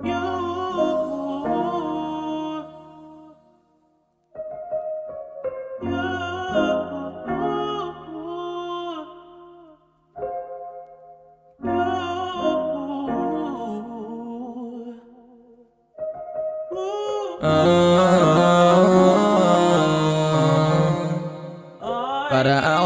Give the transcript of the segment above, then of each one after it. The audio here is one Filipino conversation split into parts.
Para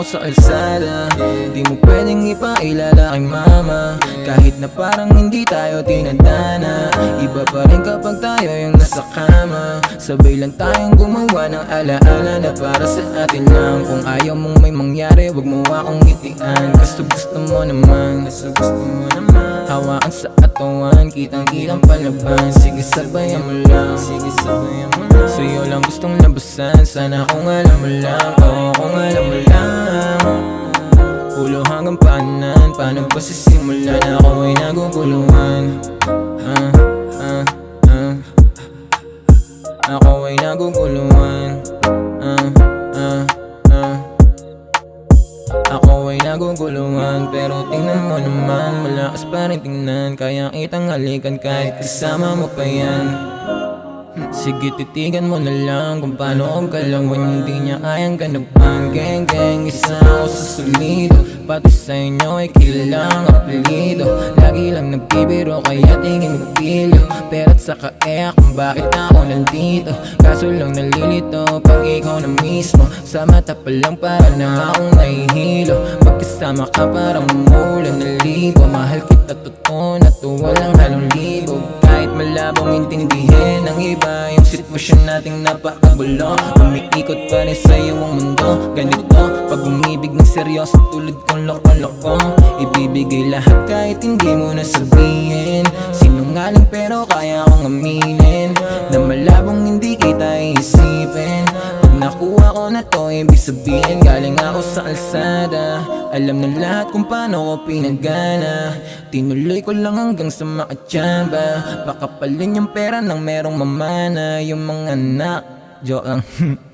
sa kalsada. Di mo pwedeng ipailala kay mama. Kahit na parang hindi tayo tinadana Iba pa rin kapag tayo yung nasa kama. Sabay lang tayong gumawa ng alaala Na para sa atin lang. Kung ayaw mong may mangyari Huwag mo akong ngitian. Gusto gusto mo naman Gusto gusto mo naman. Hawaan sa katawan Kitang kitang palaban Sige sabayan mo lang. Sige sabayan mo lang. Sa'yo lang gustong labasan. Sana kung alam mo lang. Oo kung alam mo lang Hanggang paanan? Paano ba sisimulan? Ako ay naguguluhan. Ah, ah, ah Ako ay naguguluhan. Ah, ah, ah ako ay naguguluhan Pero tingnan mo naman. Malakas pa rin tingnan Kaya kitang halikan kahit kasama mo pa yan Sige titigan mo na lang Kung paano ang galawin Hindi niya kayang ganapan Geng geng Isa ako sa solido Pati sa inyo ay kilalang apelido. Lagi lang nagbibiro Kaya tingin mo pilyo Pero at saka eh kung bakit ako nandito. Kaso lang nalilito Pag ikaw na mismo. Sa mata pa lang para na akong nahihilo Magkasama ka parang umulan na libo. Mahal kita totoo na Malabong intindihin ng iba. Yung sitwasyon nating napakagulo Umiikot pa rin sa'yo ang mundo. Ganito, pag umibig ng seryoso tulad kong loko-loko Ibibigay lahat kahit hindi mo na sabihin Sinungaling pero kaya kong aminin Na malabong hindi kita iisipin nakuha ko na to, ibig sabihin Galing ako sa kalsada. Alam na lahat kung paano ko pinagana. Tinuloy ko lang hanggang sa makatsamba Baka palin yung pera ng merong mamana. Yung mga anak Joke lang